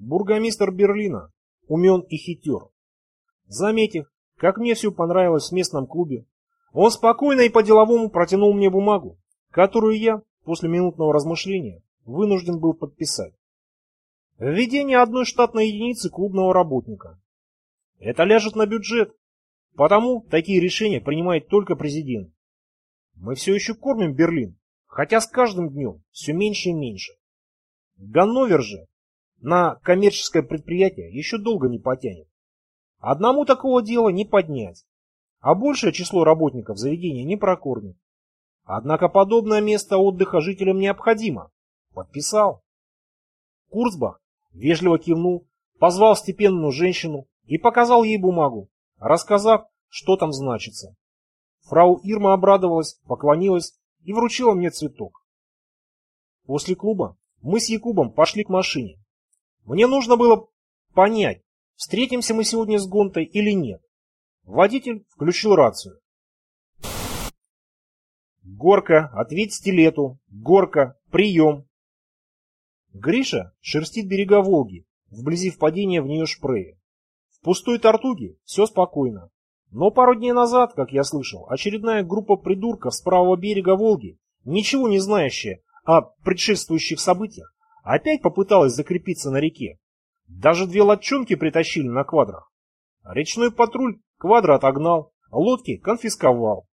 Бургомистр Берлина умен и хитер. Заметив, как мне все понравилось в местном клубе, он спокойно и по-деловому протянул мне бумагу, которую я, после минутного размышления, вынужден был подписать. Введение одной штатной единицы клубного работника. Это ляжет на бюджет, потому такие решения принимает только президент. Мы все еще кормим Берлин, хотя с каждым днем все меньше и меньше. Ганновер же на коммерческое предприятие еще долго не потянет. Одному такого дела не поднять, а большее число работников заведения не прокормит. Однако подобное место отдыха жителям необходимо. Подписал. Курцбах вежливо кивнул, позвал степенную женщину и показал ей бумагу, рассказав, что там значится. Фрау Ирма обрадовалась, поклонилась и вручила мне цветок. После клуба мы с Якубом пошли к машине. Мне нужно было понять, встретимся мы сегодня с Гонтой или нет. Водитель включил рацию. «Горка, ответь стилету! Горка, прием!» Гриша шерстит берега Волги, вблизи впадения в нее Шпрее. В пустой Тартуге все спокойно. Но пару дней назад, как я слышал, очередная группа придурков с правого берега Волги, ничего не знающая о предшествующих событиях, опять попыталась закрепиться на реке. Даже две лодчонки притащили на квадрах. Речной патруль квадро отогнал, лодки конфисковал.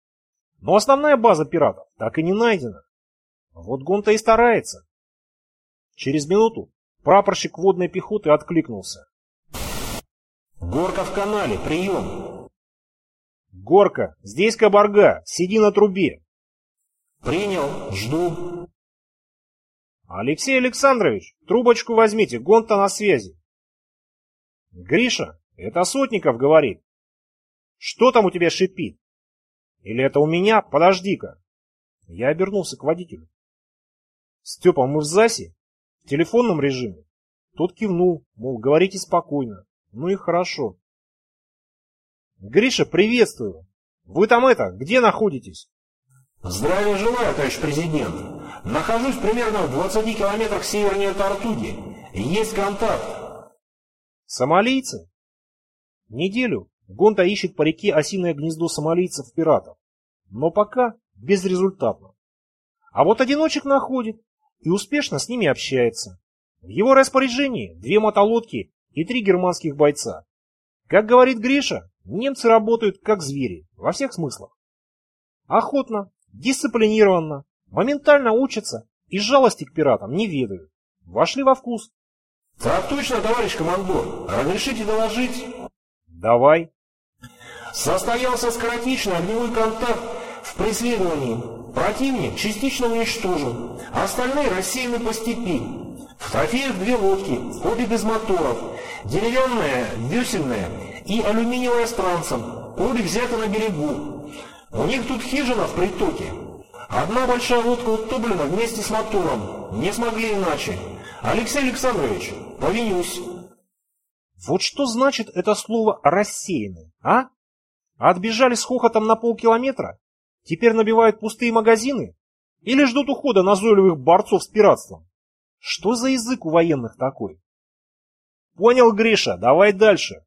Но основная база пиратов так и не найдена. Вот Гонта и старается. Через минуту прапорщик водной пехоты откликнулся. «Горка в канале, прием!» «Горка, здесь кабарга, сиди на трубе!» «Принял, жду!» «Алексей Александрович, трубочку возьмите, Гонта на связи!» «Гриша, это Сотников говорит!» «Что там у тебя шипит?» «Или это у меня? Подожди-ка!» Я обернулся к водителю. «Степа, ЗАСе?» В телефонном режиме. Тот кивнул, мол, говорите спокойно. Ну и хорошо. Гриша, приветствую. Вы там это, где находитесь? Здравия желаю, товарищ президент. Нахожусь примерно в 20 километрах севернее Тартуги. Есть контакт. Сомалийцы? Неделю Гонта ищет по реке осиное гнездо сомалийцев-пиратов. Но пока безрезультатно. А вот одиночек находит и успешно с ними общается. В его распоряжении две мотолодки и три германских бойца. Как говорит Гриша, немцы работают как звери, во всех смыслах. Охотно, дисциплинированно, моментально учатся и жалости к пиратам не ведают. Вошли во вкус. Так точно, товарищ командор. Разрешите доложить? Давай. Состоялся скоротечный огневой контакт в преследовании Противник частично уничтожен, остальные рассеяны по степи. В трофеях две лодки, обе без моторов, деревянная, весельная и алюминиевая с трансом, обе взяты на берегу. У них тут хижина в притоке. Одна большая лодка утоплена вместе с мотором. Не смогли иначе. Алексей Александрович, повинюсь. Вот что значит это слово «рассеянный», а? Отбежали с хохотом на полкилометра? Теперь набивают пустые магазины? Или ждут ухода назойливых борцов с пиратством? Что за язык у военных такой? Понял, Гриша, давай дальше.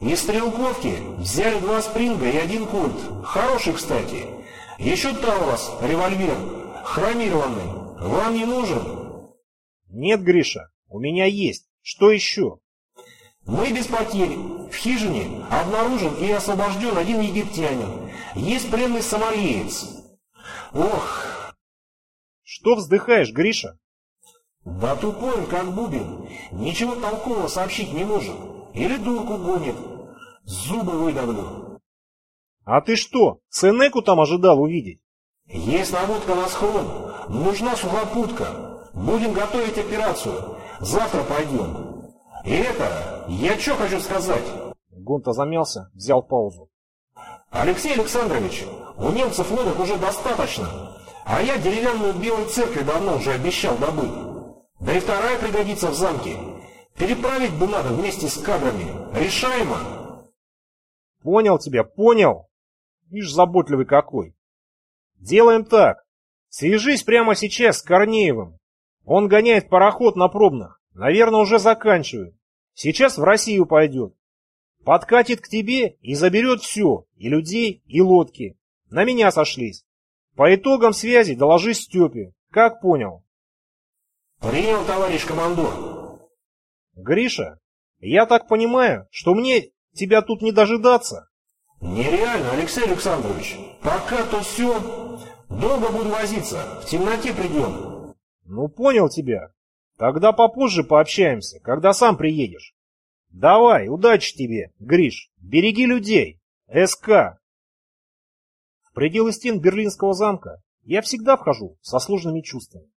Из стрелковки взяли два спринга и один культ. Хороший, кстати. Еще там у вас револьвер. Хромированный. Вам не нужен? Нет, Гриша, у меня есть. Что еще? Мы без потерь. В хижине обнаружен и освобожден один египтянин. Есть пленный сомалиец. Ох. Что вздыхаешь, Гриша? Да тупой как бубен. Ничего толкового сообщить не может. Или дурку гонит. Зубы выдавлю. А ты что, Сенеку там ожидал увидеть? Есть наводка на схрон. Нужна сухопутка. Будем готовить операцию. Завтра пойдем. И это, я что хочу сказать? Гонта замялся, взял паузу. Алексей Александрович, у немцев лодок уже достаточно, а я деревянную белую церковь давно уже обещал добыть. Да и вторая пригодится в замке. Переправить бы надо вместе с кадрами. Решаемо. Понял тебя, понял. Ишь, заботливый какой. Делаем так. Свяжись прямо сейчас с Корнеевым. Он гоняет пароход на пробных. Наверное, уже заканчивает. Сейчас в Россию пойдет. Подкатит к тебе и заберет все, и людей, и лодки. На меня сошлись. По итогам связи доложись Степе. Как понял? Принял, товарищ командор. Гриша, я так понимаю, что мне тебя тут не дожидаться? Нереально, Алексей Александрович. Пока то все. Долго буду возиться. В темноте придем. Ну, понял тебя. Тогда попозже пообщаемся, когда сам приедешь. Давай, удачи тебе, Гриш. Береги людей. СК. В пределы стен Берлинского замка я всегда вхожу со сложными чувствами.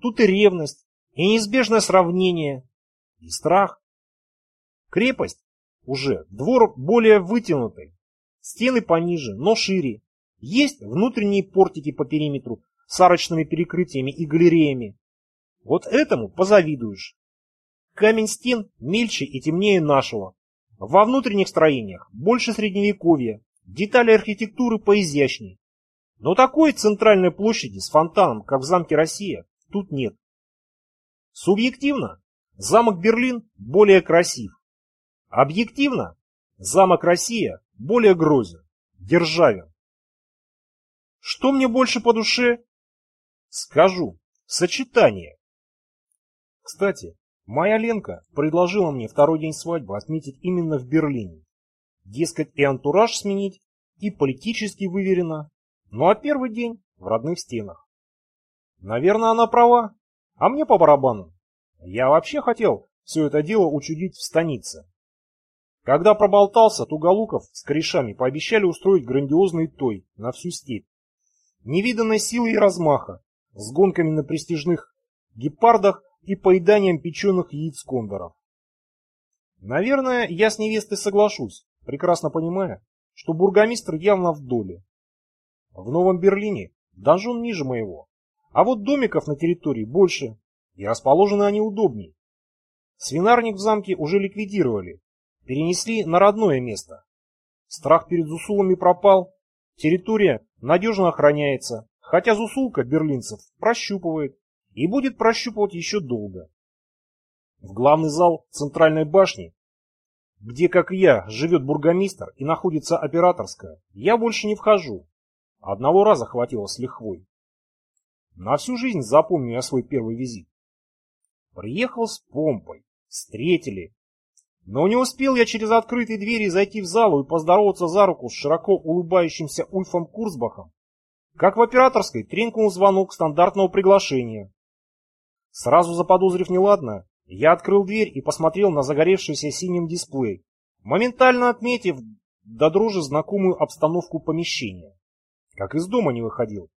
Тут и ревность, и неизбежное сравнение, и страх. Крепость уже, двор более вытянутый, стены пониже, но шире. Есть внутренние портики по периметру с арочными перекрытиями и галереями. Вот этому позавидуешь. Камень стен мельче и темнее нашего. Во внутренних строениях больше средневековья, детали архитектуры поизящней. Но такой центральной площади с фонтаном, как в замке Россия, тут нет. Субъективно, замок Берлин более красив. Объективно, замок Россия более грозен, державен. Что мне больше по душе? Скажу, сочетание. Кстати, моя Ленка предложила мне второй день свадьбы отметить именно в Берлине. Дескать, и антураж сменить, и политически выверено. Ну а первый день в родных стенах. Наверное, она права, а мне по барабану. Я вообще хотел все это дело учудить в станице. Когда проболтался, Туголуков с корешами пообещали устроить грандиозный той на всю степь. Невиданной силы и размаха, с гонками на престижных гепардах и поеданием печеных яиц кондоров. Наверное, я с невестой соглашусь, прекрасно понимая, что бургомистр явно в доле. В Новом Берлине донжон ниже моего, а вот домиков на территории больше, и расположены они удобней. Свинарник в замке уже ликвидировали, перенесли на родное место. Страх перед зусулами пропал, территория надежно охраняется, хотя зусулка берлинцев прощупывает и будет прощупывать еще долго. В главный зал центральной башни, где, как и я, живет бургомистр и находится операторская, я больше не вхожу. Одного раза хватило с лихвой. На всю жизнь запомню я свой первый визит. Приехал с помпой, встретили, но не успел я через открытые двери зайти в залу и поздороваться за руку с широко улыбающимся Ульфом Курсбахом, как в операторской тренькнул звонок стандартного приглашения. Сразу заподозрив неладное, я открыл дверь и посмотрел на загоревшийся синим дисплей, моментально отметив до дрожи знакомую обстановку помещения. Как из дома не выходил.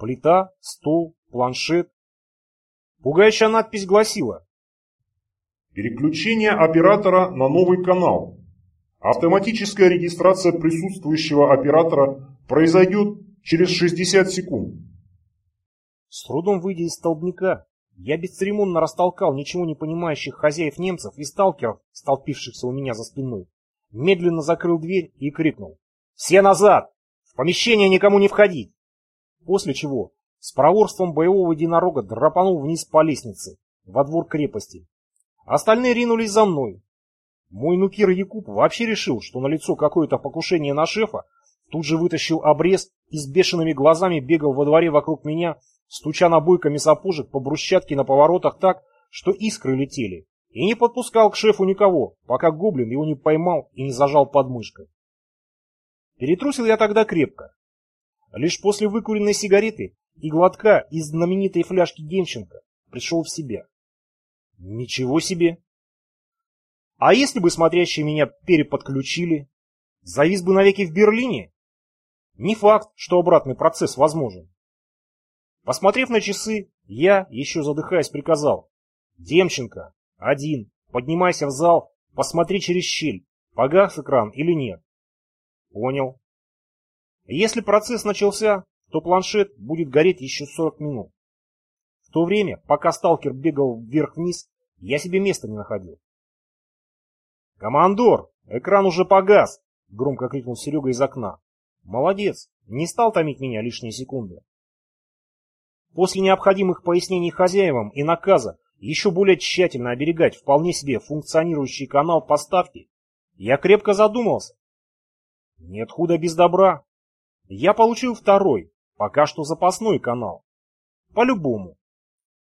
Плита, стол, планшет. Пугающая надпись гласила Переключение оператора на новый канал. Автоматическая регистрация присутствующего оператора произойдет через 60 секунд. С трудом выйдя из столбняка, я бесцеремонно растолкал ничего не понимающих хозяев немцев и сталкеров, столпившихся у меня за спиной. Медленно закрыл дверь и крикнул. «Все назад! В помещение никому не входить!» После чего с проворством боевого единорога драпанул вниз по лестнице, во двор крепости, Остальные ринулись за мной. Мой нукир Якуб вообще решил, что на лицо какое-то покушение на шефа, тут же вытащил обрез и с бешеными глазами бегал во дворе вокруг меня, стуча набойками сапожек по брусчатке на поворотах так, что искры летели, и не подпускал к шефу никого, пока гоблин его не поймал и не зажал подмышкой. Перетрусил я тогда крепко. Лишь после выкуренной сигареты и глотка из знаменитой фляжки Демченко пришел в себя. Ничего себе! А если бы смотрящие меня переподключили? Завис бы навеки в Берлине? Не факт, что обратный процесс возможен. Посмотрев на часы, я, еще задыхаясь, приказал. Демченко, один, поднимайся в зал, посмотри через щель, погас экран или нет. Понял. Если процесс начался, то планшет будет гореть еще 40 минут. В то время, пока сталкер бегал вверх-вниз, я себе места не находил. «Командор, экран уже погас!» — громко крикнул Серега из окна. «Молодец, не стал томить меня лишние секунды». После необходимых пояснений хозяевам и наказа еще более тщательно оберегать вполне себе функционирующий канал поставки, я крепко задумался. Нет худа без добра. Я получил второй, пока что запасной канал. По-любому.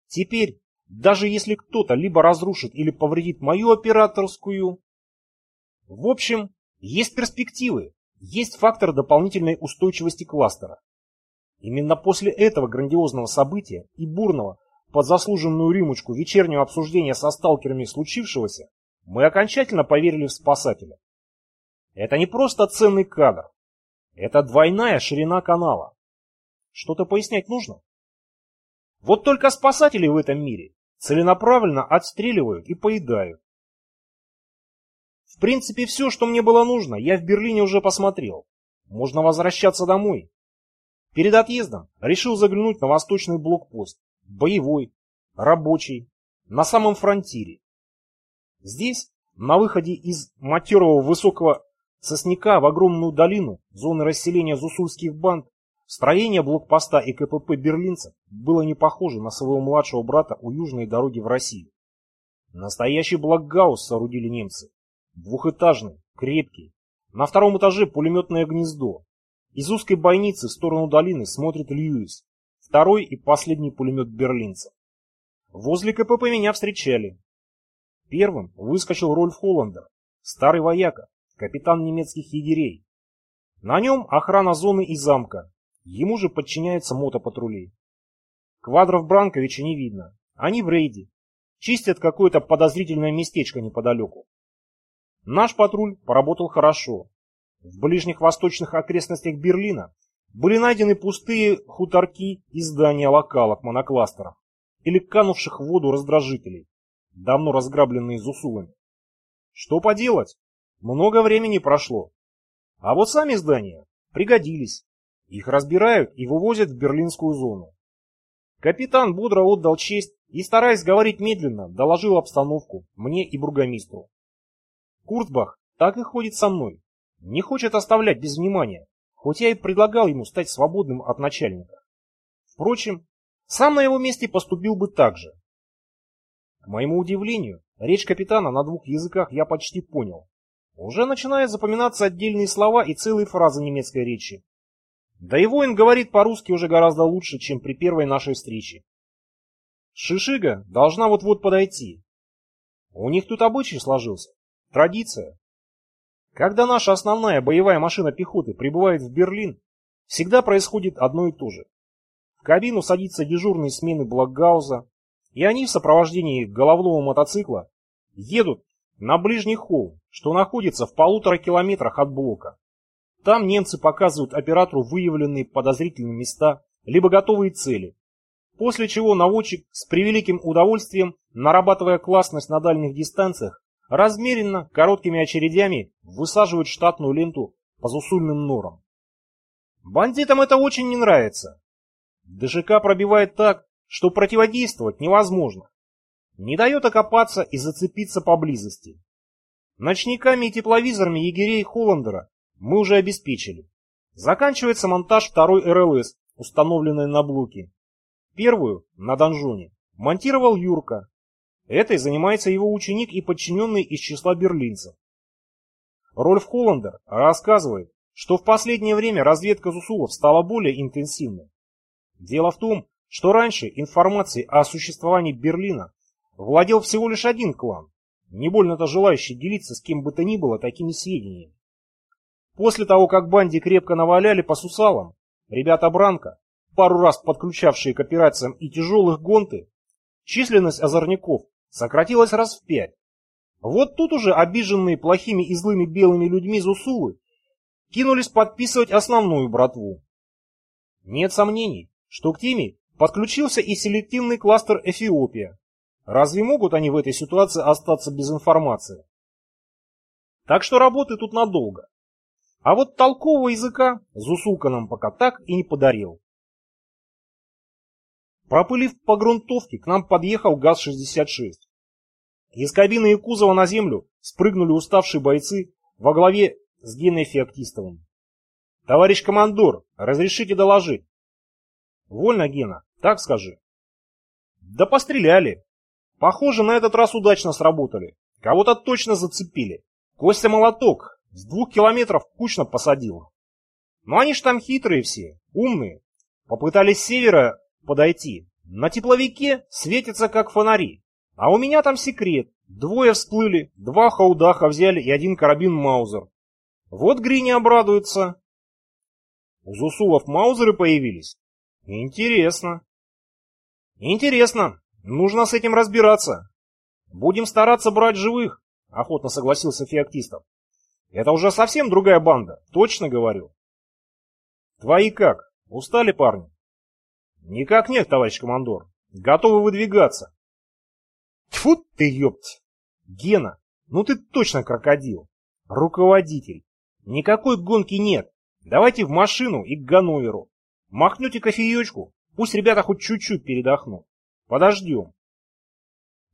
Теперь, даже если кто-то либо разрушит или повредит мою операторскую... В общем, есть перспективы, есть фактор дополнительной устойчивости кластера. Именно после этого грандиозного события и бурного, под заслуженную римочку вечернего обсуждения со сталкерами случившегося, мы окончательно поверили в спасателя. Это не просто ценный кадр. Это двойная ширина канала. Что-то пояснять нужно? Вот только спасатели в этом мире целенаправленно отстреливают и поедают. В принципе, все, что мне было нужно, я в Берлине уже посмотрел. Можно возвращаться домой. Перед отъездом решил заглянуть на восточный блокпост. Боевой, рабочий, на самом фронтире. Здесь, на выходе из матерого высокого сосняка в огромную долину зоны расселения зусульских банд, строение блокпоста и КПП берлинцев было не похоже на своего младшего брата у южной дороги в Россию. Настоящий блокгаус соорудили немцы. Двухэтажный, крепкий. На втором этаже пулеметное гнездо. Из узкой бойницы в сторону долины смотрит Льюис, второй и последний пулемет берлинцев. Возле КПП меня встречали. Первым выскочил Рольф Холландер, старый вояка, капитан немецких егерей. На нем охрана зоны и замка, ему же подчиняются мотопатрули. Квадров Бранковича не видно, они в рейде, чистят какое-то подозрительное местечко неподалеку. Наш патруль поработал хорошо. В ближних восточных окрестностях Берлина были найдены пустые хуторки и здания локалок монокластеров или канувших в воду раздражителей, давно разграбленные зусулами. Что поделать? Много времени прошло. А вот сами здания пригодились. Их разбирают и вывозят в берлинскую зону. Капитан бодро отдал честь и, стараясь говорить медленно, доложил обстановку мне и бургомистру. Куртбах так и ходит со мной. Не хочет оставлять без внимания, хоть я и предлагал ему стать свободным от начальника. Впрочем, сам на его месте поступил бы так же. К моему удивлению, речь капитана на двух языках я почти понял. Уже начинают запоминаться отдельные слова и целые фразы немецкой речи. Да и воин говорит по-русски уже гораздо лучше, чем при первой нашей встрече. Шишига должна вот-вот подойти. У них тут обычай сложился. Традиция. Когда наша основная боевая машина пехоты прибывает в Берлин, всегда происходит одно и то же. В кабину садится дежурный смены Блокгауза, и они в сопровождении головного мотоцикла едут на ближний холм, что находится в полутора километрах от блока. Там немцы показывают оператору выявленные подозрительные места, либо готовые цели, после чего наводчик с превеликим удовольствием, нарабатывая классность на дальних дистанциях, размеренно, короткими очередями высаживают штатную ленту по засульным норам. Бандитам это очень не нравится. ДЖК пробивает так, что противодействовать невозможно. Не дает окопаться и зацепиться поблизости. Ночниками и тепловизорами егерей Холландера мы уже обеспечили. Заканчивается монтаж второй РЛС, установленной на блоке. Первую, на донжоне, монтировал Юрка, Этой занимается его ученик и подчиненный из числа берлинцев. Рольф Холландер рассказывает, что в последнее время разведка Зусулов стала более интенсивной. Дело в том, что раньше информацией о существовании Берлина владел всего лишь один клан, не больно-то желающий делиться с кем бы то ни было такими сведениями. После того, как банде крепко наваляли по сусалам, ребята Бранка, пару раз подключавшие к операциям и тяжелых гонты, численность озорников сократилось раз в пять. Вот тут уже обиженные плохими и злыми белыми людьми Зусулы кинулись подписывать основную братву. Нет сомнений, что к теме подключился и селективный кластер Эфиопия. Разве могут они в этой ситуации остаться без информации? Так что работы тут надолго. А вот толкового языка Зусулка нам пока так и не подарил. Пропылив по грунтовке, к нам подъехал ГАЗ-66. Из кабины и кузова на землю спрыгнули уставшие бойцы во главе с Геной Феоктистовым. «Товарищ командор, разрешите доложить?» «Вольно, Гена, так скажи». «Да постреляли. Похоже, на этот раз удачно сработали. Кого-то точно зацепили. Костя молоток с двух километров кучно посадил. Но они ж там хитрые все, умные. Попытались с севера подойти. На тепловике светятся как фонари. А у меня там секрет. Двое всплыли, два хаудаха взяли и один карабин Маузер. Вот Грини обрадуется. У Зусулов Маузеры появились? Интересно. Интересно. Нужно с этим разбираться. Будем стараться брать живых, охотно согласился Феоктистов. Это уже совсем другая банда, точно говорю. Твои как? Устали парни? Никак нет, товарищ командор. Готовы выдвигаться. Тьфу ты, ёпть! Гена, ну ты точно крокодил. Руководитель. Никакой гонки нет. Давайте в машину и к Ганноверу. Махнете кофеечку, пусть ребята хоть чуть-чуть передохнут. Подождем.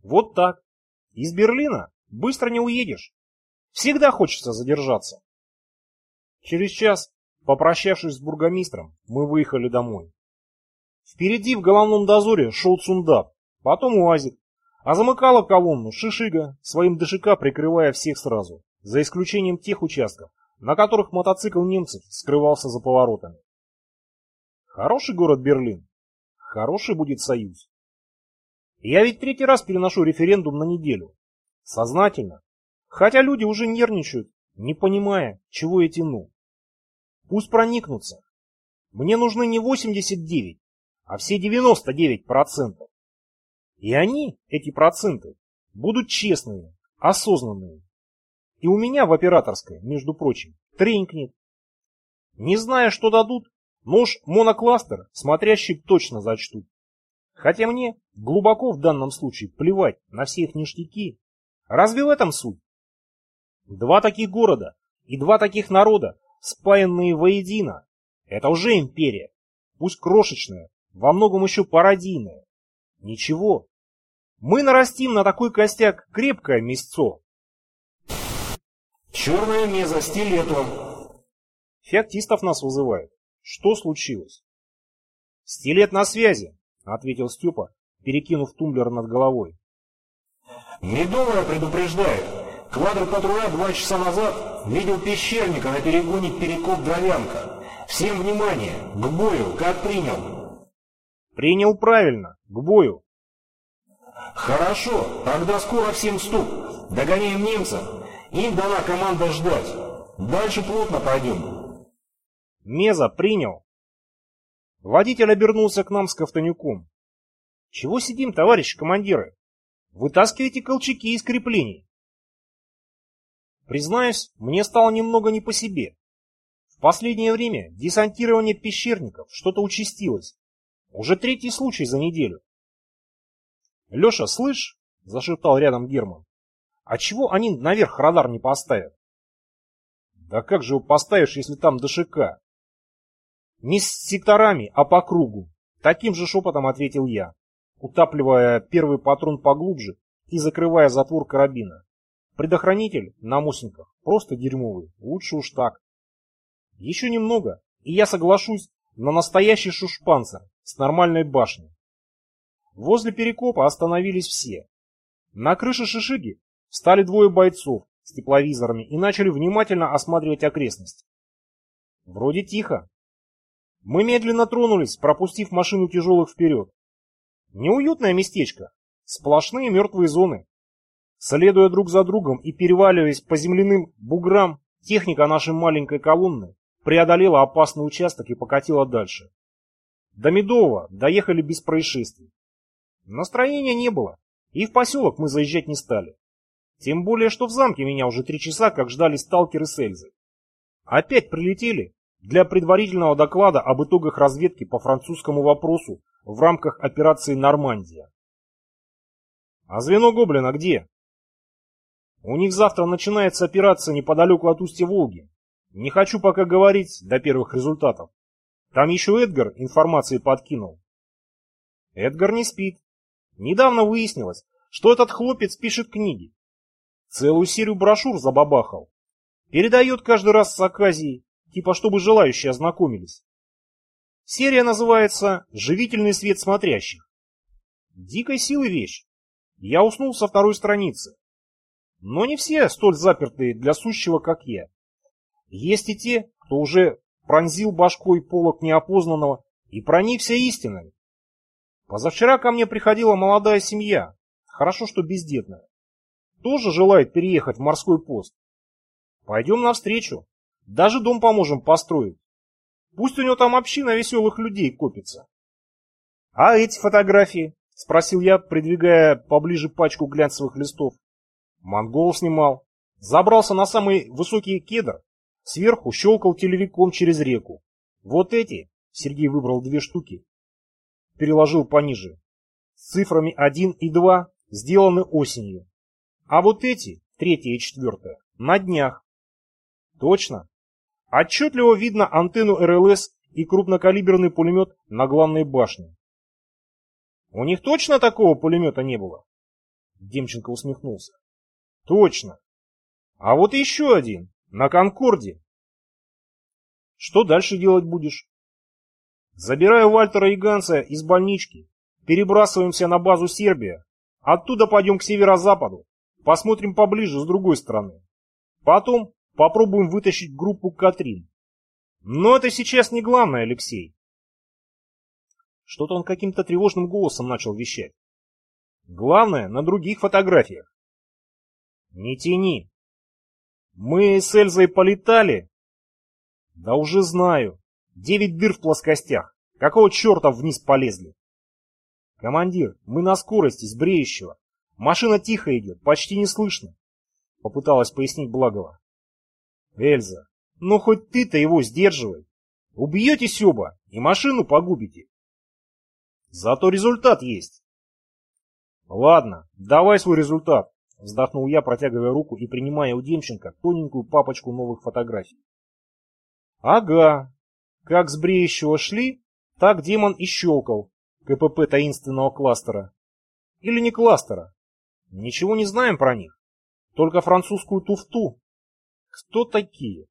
Вот так. Из Берлина быстро не уедешь. Всегда хочется задержаться. Через час, попрощавшись с бургомистром, мы выехали домой. Впереди в головном дозоре шел Цундап, потом УАЗик, а замыкала колонну Шишига, своим ДШК прикрывая всех сразу, за исключением тех участков, на которых мотоцикл немцев скрывался за поворотами. Хороший город Берлин, хороший будет союз. Я ведь третий раз переношу референдум на неделю. Сознательно. Хотя люди уже нервничают, не понимая, чего я тяну. Пусть проникнутся. Мне нужны не 89, а все 99%. И они, эти проценты, будут честными, осознанными. И у меня в операторской, между прочим, тренькнет. Не зная, что дадут, нож монокластер смотрящий точно зачтут. Хотя мне глубоко в данном случае плевать на все их ништяки. Разве в этом суть? Два таких города и два таких народа, спаянные воедино, это уже империя, пусть крошечная, во многом еще пародийная. Ничего, мы нарастим на такой костяк крепкое мясцо. Черная меза стилетом. Феоктистов нас вызывает. Что случилось? Стилет на связи, ответил Степа, перекинув тумблер над головой. Медовая предупреждает. Квадр патруля два часа назад видел пещерника на перегоне Перекоп-Дровянка. Всем внимание, к бою, как принял? Принял правильно, к бою. Хорошо, тогда скоро всем стук. Догоняем немцев. Им дана команда ждать. Дальше плотно пойдем. Меза принял. Водитель обернулся к нам с Ковтонюком. Чего сидим, товарищи командиры? Вытаскивайте колчаки из креплений. Признаюсь, мне стало немного не по себе. В последнее время десантирование пещерников что-то участилось. Уже третий случай за неделю. «Леша, слышь?» – зашептал рядом Герман. «А чего они наверх радар не поставят?» «Да как же его поставишь, если там ДШК?» «Не с секторами, а по кругу», – таким же шепотом ответил я, утапливая первый патрон поглубже и закрывая затвор карабина. Предохранитель на мосинках просто дерьмовый, лучше уж так. Еще немного, и я соглашусь на настоящий шушпанцер с нормальной башней. Возле перекопа остановились все. На крыше шишиги встали двое бойцов с тепловизорами и начали внимательно осматривать окрестности. Вроде тихо. Мы медленно тронулись, пропустив машину тяжелых вперед. Неуютное местечко, сплошные мертвые зоны. Следуя друг за другом и переваливаясь по земляным буграм, техника нашей маленькой колонны преодолела опасный участок и покатила дальше. До Медового доехали без происшествий. Настроения не было, и в поселок мы заезжать не стали. Тем более, что в замке меня уже три часа как ждали сталкеры с Эльзой. Опять прилетели для предварительного доклада об итогах разведки по французскому вопросу в рамках операции «Нормандия». А звено Гоблина где? У них завтра начинается операция неподалеку от устья Волги. Не хочу пока говорить до первых результатов. Там еще Эдгар информации подкинул. Эдгар не спит. Недавно выяснилось, что этот хлопец пишет книги. Целую серию брошюр забабахал. Передает каждый раз с оказией, типа чтобы желающие ознакомились. Серия называется «Живительный свет смотрящих». Дикой силы вещь. я уснул со второй страницы. Но не все столь запертые для сущего, как я. Есть и те, кто уже пронзил башкой полок неопознанного и проникся истиной. Позавчера ко мне приходила молодая семья, хорошо, что бездетная. Тоже желает переехать в морской пост. Пойдем навстречу, даже дом поможем построить. Пусть у него там община веселых людей копится. А эти фотографии? Спросил я, придвигая поближе пачку глянцевых листов. Монгол снимал. Забрался на самый высокий кедр. Сверху щелкал телевиком через реку. Вот эти, Сергей выбрал две штуки. Переложил пониже. С цифрами 1 и 2 сделаны осенью. А вот эти, третья и четвертая, на днях. Точно. Отчетливо видно антенну РЛС и крупнокалиберный пулемет на главной башне. У них точно такого пулемета не было? Демченко усмехнулся. Точно. А вот еще один, на Конкорде. Что дальше делать будешь? Забираю Вальтера и Ганса из больнички, перебрасываемся на базу Сербия, оттуда пойдем к северо-западу, посмотрим поближе с другой стороны. Потом попробуем вытащить группу Катрин. Но это сейчас не главное, Алексей. Что-то он каким-то тревожным голосом начал вещать. Главное, на других фотографиях. Не тяни. Мы с Эльзой полетали? Да уже знаю. Девять дыр в плоскостях. Какого черта вниз полезли? Командир, мы на скорости, с бреющего. Машина тихо идет, почти не слышно. Попыталась пояснить Благова. Эльза, ну хоть ты-то его сдерживай. Убьетесь оба и машину погубите. Зато результат есть. Ладно, давай свой результат, вздохнул я, протягивая руку и принимая у Демченко тоненькую папочку новых фотографий. Ага, как с бреющего шли, так демон и щелкал КПП таинственного кластера. Или не кластера. Ничего не знаем про них. Только французскую туфту. Кто такие?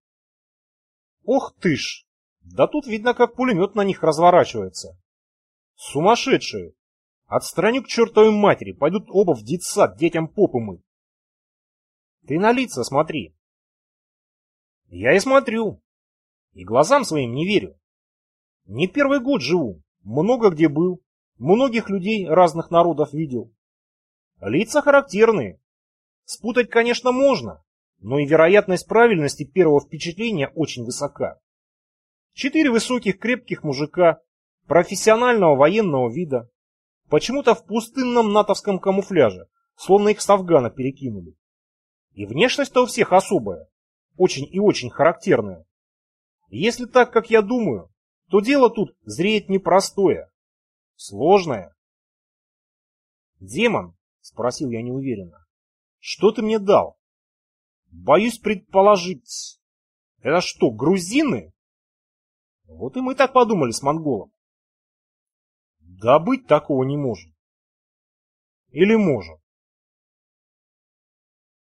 Ох ты ж! Да тут видно, как пулемет на них разворачивается. Сумасшедшие! Отстраню к чертовой матери, пойдут оба в детсад детям попы мыть. Ты на лица смотри. Я и смотрю. И глазам своим не верю. Не первый год живу, много где был, многих людей разных народов видел. Лица характерные. Спутать, конечно, можно, но и вероятность правильности первого впечатления очень высока. Четыре высоких крепких мужика профессионального военного вида, почему-то в пустынном натовском камуфляже, словно их с Афгана перекинули. И внешность-то у всех особая, очень и очень характерная. Если так, как я думаю, то дело тут зреет непростое, сложное. «Демон?» — спросил я неуверенно. «Что ты мне дал?» «Боюсь предположить. Это что, грузины?» Вот и мы так подумали с монголом. Да быть такого не может. Или может.